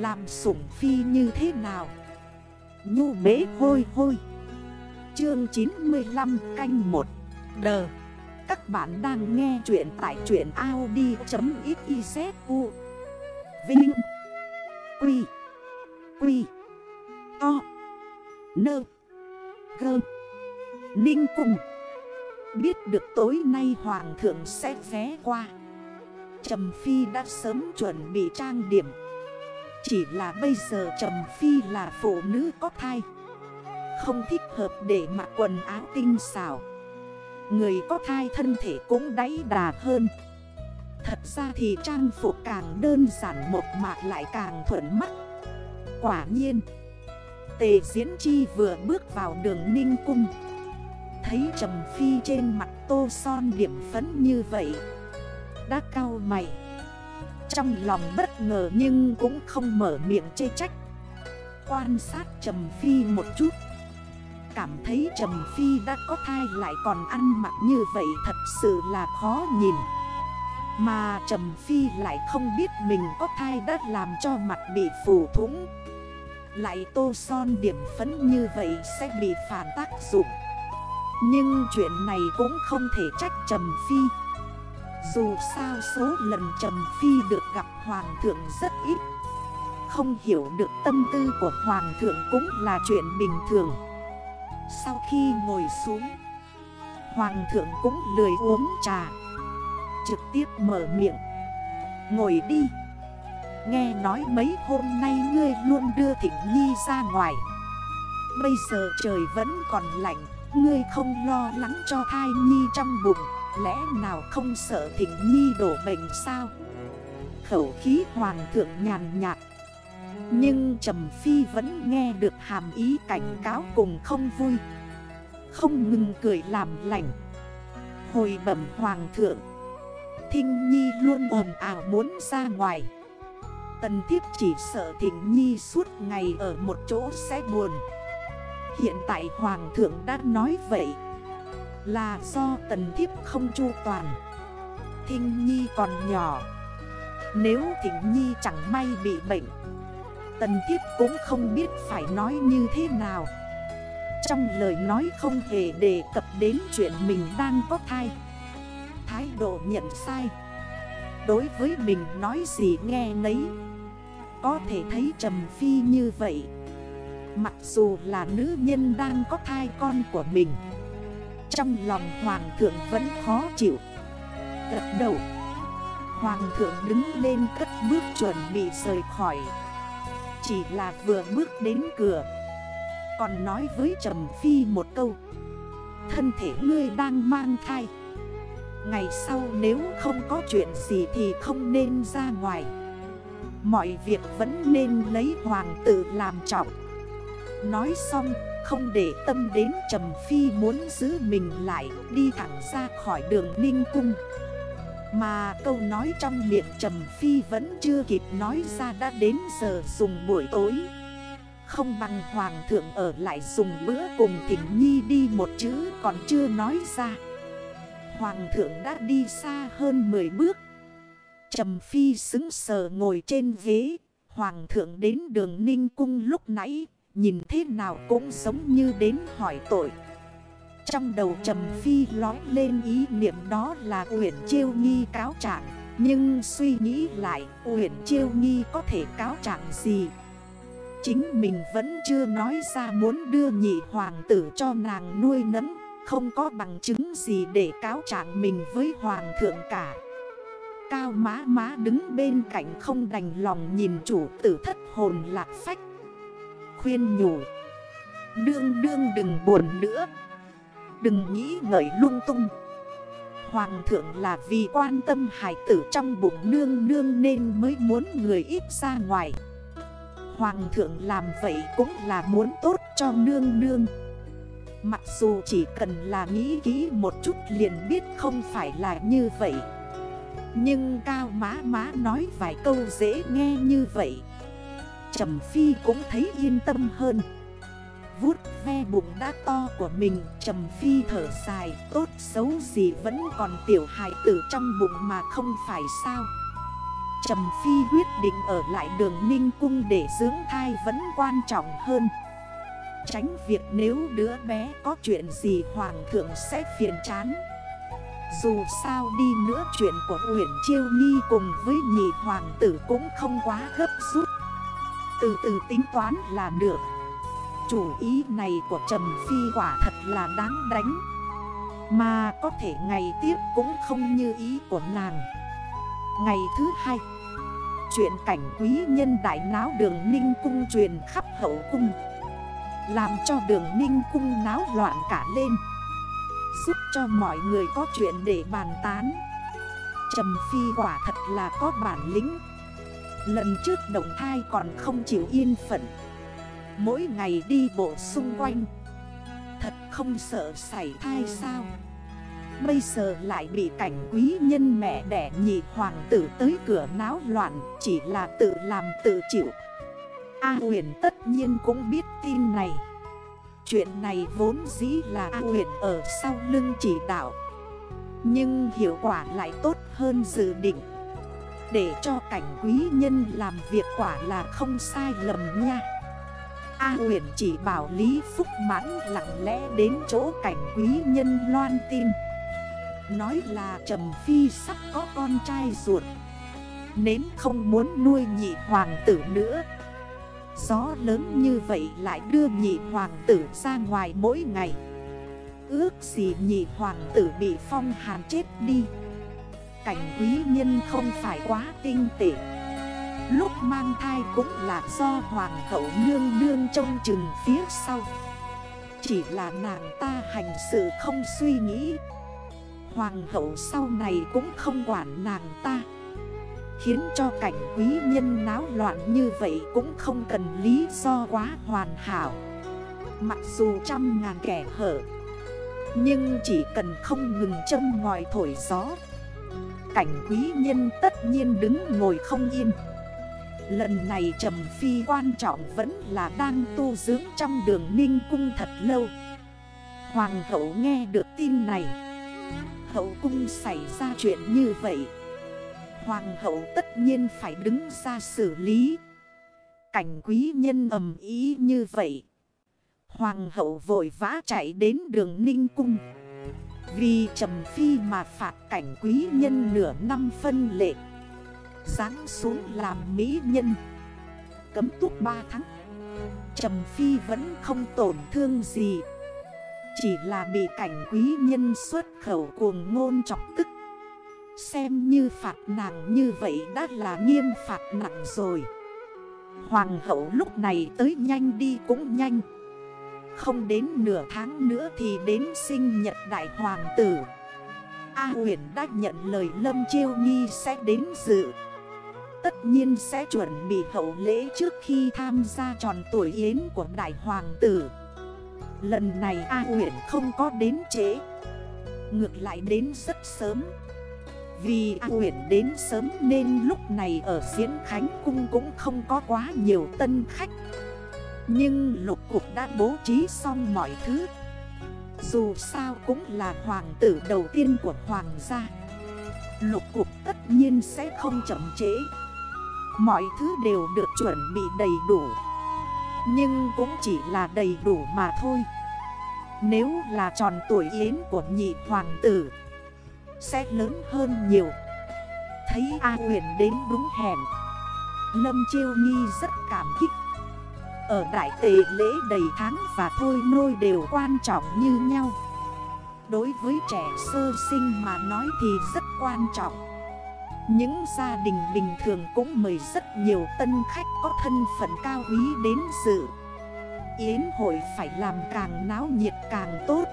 Làm sủng phi như thế nào? Nhu bế hôi hôi. Chương 95 canh 1 Đờ Các bạn đang nghe chuyện tại chuyện Audi.xyzu Vinh. Quy. Quy. To Nơ Gơ Ninh Cùng Biết được tối nay Hoàng thượng sẽ ghé qua. Trầm Phi đã sớm chuẩn bị trang điểm. Chỉ là bây giờ Trầm Phi là phụ nữ có thai. Không thích hợp để mặc quần áo tinh xảo. Người có thai thân thể cũng đáy đà hơn. Thật ra thì trang phục càng đơn giản một mạc lại càng thuận mắt. Quả nhiên, Tề Diễn Chi vừa bước vào đường Ninh Cung. Thấy Trầm Phi trên mặt tô son điểm phấn như vậy, Đã cao mày. Trong lòng bất ngờ nhưng cũng không mở miệng chê trách. Quan sát Trầm Phi một chút. Cảm thấy Trầm Phi đã có thai lại còn ăn mặc như vậy thật sự là khó nhìn. Mà Trầm Phi lại không biết mình có thai đã làm cho mặt bị phủ thúng Lại tô son điểm phấn như vậy sẽ bị phản tác dụng. Nhưng chuyện này cũng không thể trách Trầm Phi. Dù sao số lần Trầm Phi được gặp Hoàng thượng rất ít. Không hiểu được tâm tư của Hoàng thượng cũng là chuyện bình thường. Sau khi ngồi xuống, Hoàng thượng cũng lười uống trà. Trực tiếp mở miệng. Ngồi đi. Nghe nói mấy hôm nay ngươi luôn đưa Thịnh Nhi ra ngoài. Bây giờ trời vẫn còn lạnh, Ngươi không lo lắng cho thai Nhi trong bụng. Lẽ nào không sợ Thịnh Nhi đổ bệnh sao? Khẩu khí hoàng thượng nhàn nhạt. Nhưng Trầm Phi vẫn nghe được hàm ý cảnh cáo cùng không vui. Không ngừng cười làm lành. Hồi bẩm hoàng thượng, Thinh Nhi luôn ồn ào muốn ra ngoài. Tần thiếp chỉ sợ Thịnh Nhi suốt ngày ở một chỗ sẽ buồn. Hiện tại Hoàng thượng đã nói vậy. Là do tần thiếp không chu toàn. Thinh Nhi còn nhỏ. Nếu Thịnh Nhi chẳng may bị bệnh, Tần thiếp cũng không biết phải nói như thế nào. Trong lời nói không hề đề cập đến chuyện mình đang có thai. Thái độ nhận sai. Đối với mình nói gì nghe nấy. Có thể thấy Trầm Phi như vậy. Mặc dù là nữ nhân đang có thai con của mình trong lòng Hoàng thượng vẫn khó chịu. Gật đầu, Hoàng thượng đứng lên cất bước chuẩn bị rời khỏi. Chỉ là vừa bước đến cửa, Còn nói với Trầm Phi một câu. Thân thể ngươi đang mang thai. Ngày sau nếu không có chuyện gì thì không nên ra ngoài. Mọi việc vẫn nên lấy hoàng tử làm trọng. Nói xong không để tâm đến Trầm Phi muốn giữ mình lại, Đi thẳng ra khỏi đường Ninh Cung. Mà câu nói trong miệng Trầm Phi vẫn chưa kịp nói ra đã đến giờ dùng buổi tối. Không bằng Hoàng thượng ở lại dùng bữa cùng Thịnh Nhi đi một chữ còn chưa nói ra. Hoàng thượng đã đi xa hơn 10 bước. Trầm Phi xứng sờ ngồi trên ghế. Hoàng thượng đến đường Ninh Cung lúc nãy Nhìn thế nào cũng giống như đến hỏi tội. Trong đầu Trầm Phi lói lên ý niệm đó là Uyển Chiêu Nghi cáo trạng, Nhưng suy nghĩ lại, Uyển Chiêu Nghi có thể cáo trạng gì? Chính mình vẫn chưa nói ra muốn đưa nhị hoàng tử cho nàng nuôi nấng, Không có bằng chứng gì để cáo trạng mình với hoàng thượng cả. Cao má má đứng bên cạnh không đành lòng nhìn chủ tử thất hồn lạc phách khuyên nhủ. Đương đương đừng buồn nữa. Đừng nghĩ ngợi lung tung. Hoàng thượng là vì quan tâm hải tử trong bụng nương nương nên mới muốn người ít ra ngoài. Hoàng thượng làm vậy cũng là muốn tốt cho nương nương. Mặc dù chỉ cần là nghĩ kỹ một chút liền biết không phải là như vậy. Nhưng cao má má nói vài câu dễ nghe như vậy. Trầm Phi cũng thấy yên tâm hơn. Vút ve bụng đã to của mình, Trầm Phi thở dài, Tốt xấu gì vẫn còn tiểu hài tử trong bụng mà không phải sao? Trầm Phi quyết định ở lại đường Ninh Cung để dưỡng thai vẫn quan trọng hơn. Tránh việc nếu đứa bé có chuyện gì Hoàng thượng sẽ phiền chán. Dù sao đi nữa chuyện của Uyển Chiêu Nhi cùng với nhị hoàng tử cũng không quá gấp rút. Từ từ tính toán là được. Chủ ý này của Trầm Phi quả thật là đáng đánh. Mà có thể ngày tiếp cũng không như ý của nàng. Ngày thứ hai, Chuyện cảnh quý nhân đại náo đường ninh cung truyền khắp hậu cung, Làm cho đường ninh cung náo loạn cả lên. Giúp cho mọi người có chuyện để bàn tán. Trầm phi quả thật là có bản lĩnh. Lần trước đồng thai còn không chịu yên phận. Mỗi ngày đi bộ xung quanh. Thật không sợ xảy thai sao? Bây giờ lại bị cảnh quý nhân mẹ đẻ nhị hoàng tử tới cửa náo loạn, Chỉ là tự làm tự chịu. A huyền tất nhiên cũng biết tin này. Chuyện này vốn dĩ là A huyền ở sau lưng chỉ đạo. Nhưng hiệu quả lại tốt hơn dự định. Để cho cảnh quý nhân làm việc quả là không sai lầm nha. A huyện chỉ bảo Lý Phúc mãn lặng lẽ đến chỗ cảnh quý nhân loan tin. Nói là Trầm Phi sắp có con trai ruột. Nến không muốn nuôi nhị hoàng tử nữa. Gió lớn như vậy lại đưa nhị hoàng tử ra ngoài mỗi ngày. Ước gì nhị hoàng tử bị phong hàn chết đi. Cảnh quý nhân không phải quá tinh tệ. Lúc mang thai cũng là do hoàng hậu nương nương trông chừng phía sau. Chỉ là nàng ta hành sự không suy nghĩ. Hoàng hậu sau này cũng không quản nàng ta. Khiến cho cảnh quý nhân náo loạn như vậy cũng không cần lý do quá hoàn hảo. Mặc dù trăm ngàn kẻ hở, Nhưng chỉ cần không ngừng châm ngoài thổi gió Cảnh quý nhân tất nhiên đứng ngồi không yên. Lần này trầm phi quan trọng vẫn là đang tu dưỡng trong đường ninh cung thật lâu. Hoàng hậu nghe được tin này. Hậu cung xảy ra chuyện như vậy. Hoàng hậu tất nhiên phải đứng ra xử lý. Cảnh quý nhân ầm ý như vậy. Hoàng hậu vội vã chạy đến đường ninh cung. Vì trầm phi mà phạt cảnh quý nhân nửa năm phân lệ. Giáng xuống làm mỹ nhân. Cấm túc 3 tháng. Trầm phi vẫn không tổn thương gì. Chỉ là bị cảnh quý nhân xuất khẩu cuồng ngôn chọc tức. Xem như phạt nàng như vậy đã là nghiêm phạt nặng rồi. Hoàng hậu lúc này tới nhanh đi cũng nhanh. Không đến nửa tháng nữa thì đến sinh nhật đại hoàng tử. A huyền đã nhận lời Lâm Chiêu Nghi sẽ đến dự. Tất nhiên sẽ chuẩn bị hậu lễ trước khi tham gia tròn tuổi yến của đại hoàng tử. Lần này A Huyền không có đến trễ. Ngược lại đến rất sớm. Vì A Huyền đến sớm nên lúc này ở diễn khánh cung cũng không có quá nhiều tân khách. Nhưng lục cục đã bố trí xong mọi thứ. Dù sao cũng là hoàng tử đầu tiên của hoàng gia. Lục cục tất nhiên sẽ không chậm trễ. Mọi thứ đều được chuẩn bị đầy đủ. Nhưng cũng chỉ là đầy đủ mà thôi. Nếu là tròn tuổi yến của nhị hoàng tử, Sẽ lớn hơn nhiều. Thấy A huyền đến đúng hẹn. Lâm Chiêu Nghi rất cảm kích. Ở đại tề lễ đầy tháng và thôi nôi đều quan trọng như nhau. Đối với trẻ sơ sinh mà nói thì rất quan trọng. Những gia đình bình thường cũng mời rất nhiều tân khách có thân phận cao quý đến dự. Yến hội phải làm càng náo nhiệt càng tốt.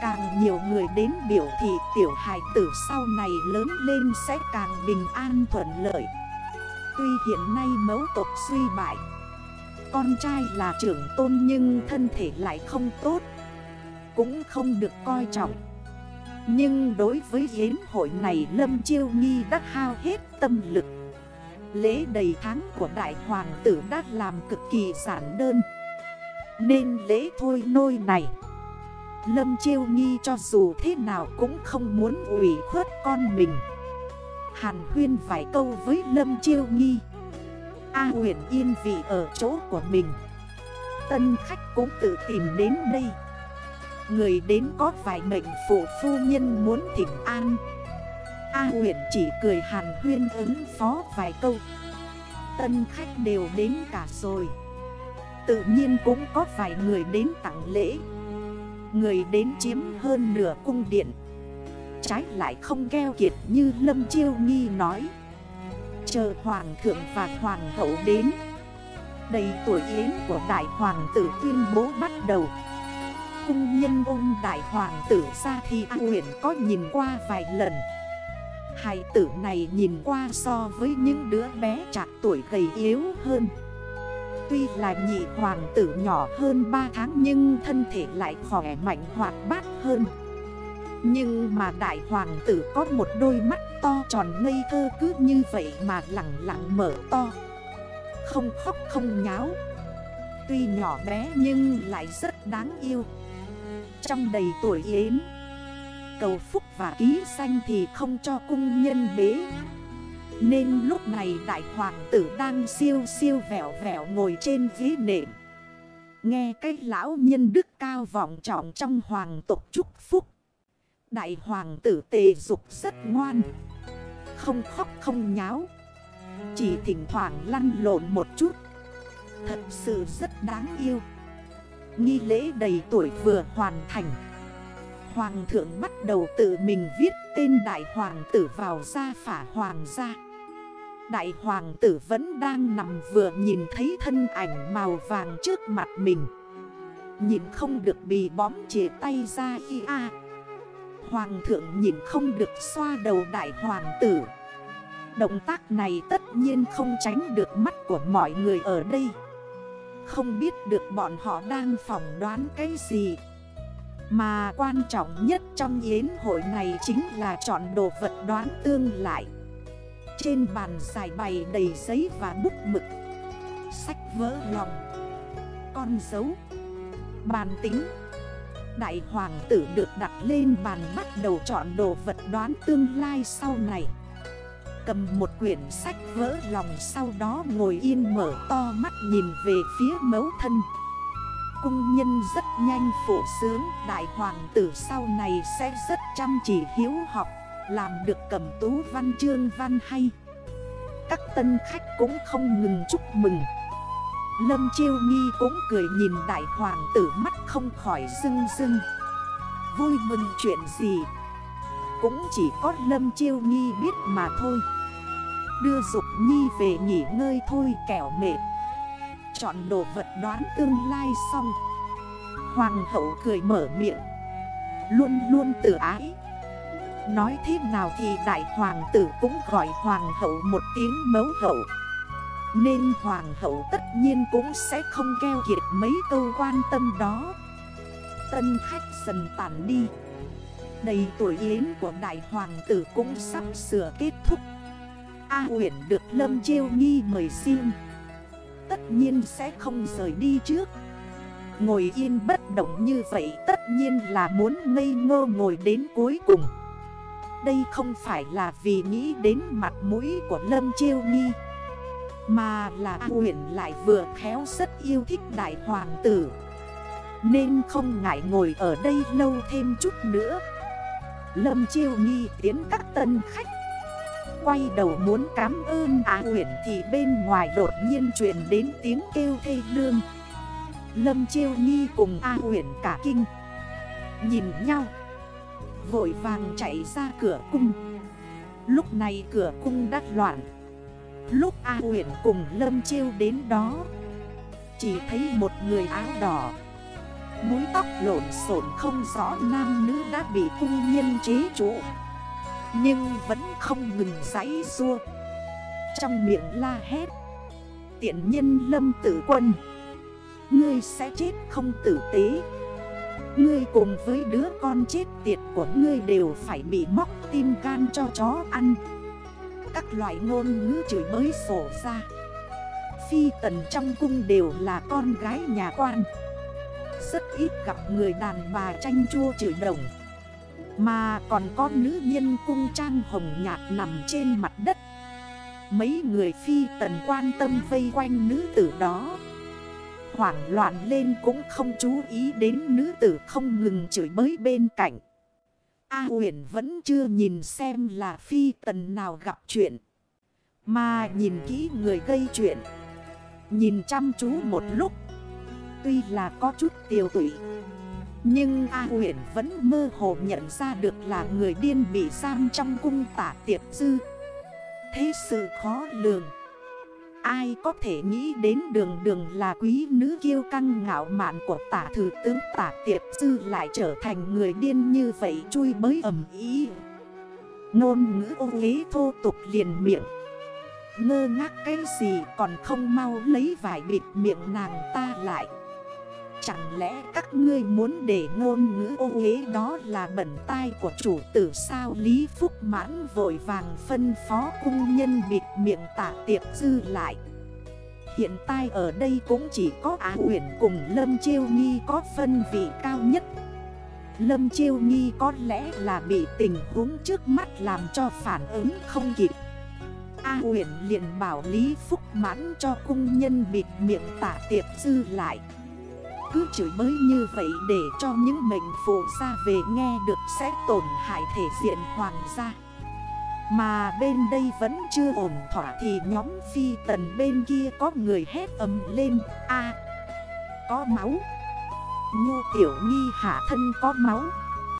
Càng nhiều người đến biểu thị tiểu hài tử sau này lớn lên sẽ càng bình an thuận lợi. Tuy hiện nay mẫu tộc suy bại con trai là trưởng tôn nhưng thân thể lại không tốt, Cũng không được coi trọng. Nhưng đối với hiến hội này, Lâm Chiêu Nghi đã hao hết tâm lực. Lễ đầy tháng của Đại Hoàng tử đã làm cực kỳ giản đơn. Nên lễ thôi nôi này, Lâm Chiêu Nghi cho dù thế nào cũng không muốn ủy khuất con mình. Hàn huyên vài câu với Lâm Chiêu Nghi. A huyền yên vị ở chỗ của mình. Tân khách cũng tự tìm đến đây. Người đến có vài mệnh phụ phu nhân muốn thỉnh an. A huyền chỉ cười hàn huyên ứng phó vài câu. Tân khách đều đến cả rồi. Tự nhiên cũng có vài người đến tặng lễ. Người đến chiếm hơn nửa cung điện. Trái lại không keo kiệt như Lâm Chiêu Nghi nói. Chờ Hoàng thượng và Hoàng hậu đến. Đầy tuổi yến của Đại Hoàng tử tuyên bố bắt đầu. Cung nhân ôm Đại Hoàng tử ra thì A huyền có nhìn qua vài lần. Hài tử này nhìn qua so với những đứa bé chạc tuổi gầy yếu hơn. Tuy là nhị hoàng tử nhỏ hơn 3 tháng nhưng thân thể lại khỏe mạnh hoạt bát hơn. Nhưng mà đại hoàng tử có một đôi mắt to tròn ngây thơ cứ như vậy mà lặng lặng mở to. Không khóc không nháo. Tuy nhỏ bé nhưng lại rất đáng yêu. Trong đầy tuổi yến, Cầu phúc và ký xanh thì không cho cung nhân bế. Nên lúc này đại hoàng tử đang siêu siêu vẹo vẹo ngồi trên ghế nệm. Nghe cái lão nhân đức cao vọng trọng trong hoàng tục chúc phúc. Đại hoàng tử tề dục rất ngoan. Không khóc không nháo. Chỉ thỉnh thoảng lăn lộn một chút. Thật sự rất đáng yêu. Nghi lễ đầy tuổi vừa hoàn thành. Hoàng thượng bắt đầu tự mình viết tên đại hoàng tử vào gia phả hoàng gia. Đại hoàng tử vẫn đang nằm vừa nhìn thấy thân ảnh màu vàng trước mặt mình. Nhìn không được bị bóm chìa tay ra y a. Hoàng thượng nhìn không được xoa đầu đại hoàng tử. Động tác này tất nhiên không tránh được mắt của mọi người ở đây. Không biết được bọn họ đang phỏng đoán cái gì. Mà quan trọng nhất trong yến hội này chính là chọn đồ vật đoán tương lại. Trên bàn giải bày đầy giấy và bút mực. Sách vỡ lòng. Con dấu. Bàn tính. Đại hoàng tử được đặt lên bàn bắt đầu chọn đồ vật đoán tương lai sau này. Cầm một quyển sách vỡ lòng sau đó ngồi yên mở to mắt nhìn về phía mấu thân. Cung nhân rất nhanh phổ sướng, Đại hoàng tử sau này sẽ rất chăm chỉ hiếu học, Làm được cầm tú văn chương văn hay. Các tân khách cũng không ngừng chúc mừng. Lâm Chiêu Nghi cũng cười nhìn đại hoàng tử mắt không khỏi rưng rưng. Vui mừng chuyện gì? Cũng chỉ có Lâm Chiêu Nghi biết mà thôi. Đưa Dục Nhi về nghỉ ngơi thôi kẻo mệt. Chọn đồ vật đoán tương lai xong. Hoàng hậu cười mở miệng. Luôn luôn tự ái. Nói thế nào thì đại hoàng tử cũng gọi hoàng hậu một tiếng mấu hậu. Nên hoàng hậu tất nhiên cũng sẽ không keo kiệt mấy câu quan tâm đó. Tân khách dần tản đi. Đầy tuổi yến của đại hoàng tử cũng sắp sửa kết thúc. A huyển được Lâm Chiêu Nghi mời xin. Tất nhiên sẽ không rời đi trước. Ngồi yên bất động như vậy tất nhiên là muốn ngây ngơ ngồi đến cuối cùng. Đây không phải là vì nghĩ đến mặt mũi của Lâm Chiêu Nghi. Mà là huyện lại vừa khéo rất yêu thích đại hoàng tử. Nên không ngại ngồi ở đây lâu thêm chút nữa. Lâm Chiêu Nghi tiến các tân khách. Quay đầu muốn cảm ơn Á huyện thì bên ngoài đột nhiên truyền đến tiếng kêu thê lương. Lâm Chiêu Nhi cùng A huyện cả kinh. Nhìn nhau. Vội vàng chạy ra cửa cung. Lúc này cửa cung đắt loạn. Lúc A huyện cùng Lâm Chiêu đến đó, Chỉ thấy một người áo đỏ Múi tóc lộn xộn không rõ nam nữ đã bị cung nhân chế trụ, nhưng vẫn không ngừng giấy xua Trong miệng la hét, Tiện nhân lâm tử quân, Ngươi sẽ chết không tử tế. Ngươi cùng với đứa con chết tiệt của ngươi đều phải bị móc tim gan cho chó ăn loại ngôn ngữ chửi mới sổ ra. Phi tần trong cung đều là con gái nhà quan. Rất ít gặp người đàn bà tranh chua chửi đồng. Mà còn có nữ nhân cung trang hồng nhạt nằm trên mặt đất. Mấy người phi tần quan tâm vây quanh nữ tử đó. Hoảng loạn lên cũng không chú ý đến nữ tử không ngừng chửi bới bên cạnh. A huyền vẫn chưa nhìn xem là phi tần nào gặp chuyện, Mà nhìn kỹ người gây chuyện, Nhìn chăm chú một lúc. Tuy là có chút tiêu tụy, Nhưng A huyền vẫn mơ hồ nhận ra được là người điên bị giam trong cung tả tiệp dư. Thế sự khó lường. Ai có thể nghĩ đến đường đường là quý nữ kiêu căng ngạo mạn của tả thử tướng tả tiệp sư lại trở thành người điên như vậy chui bới ẩm ý. Ngôn ngữ ô ghế thô tục liền miệng. Ngơ ngác cái gì còn không mau lấy vải bịt miệng nàng ta lại. Chẳng lẽ các ngươi muốn để ngôn ngữ ô uế đó là bẩn tai của chủ tử sao? Lý Phúc mãn vội vàng phân phó cung nhân bịt miệng tả tiệp dư lại. Hiện tại ở đây cũng chỉ có Á Huyền cùng Lâm Chiêu Nghi có phân vị cao nhất. Lâm Chiêu Nghi có lẽ là bị tình huống trước mắt làm cho phản ứng không kịp. A huyền liền bảo Lý Phúc mãn cho cung nhân bịt miệng tả tiệp dư lại cứ chửi mới như vậy để cho những mệnh phụ ra về nghe được sẽ tổn hại thể diện hoàng gia. Mà bên đây vẫn chưa ổn thỏa thì nhóm phi tần bên kia có người hét ấm lên, a! Có máu! Nhu tiểu nghi hạ thân có máu!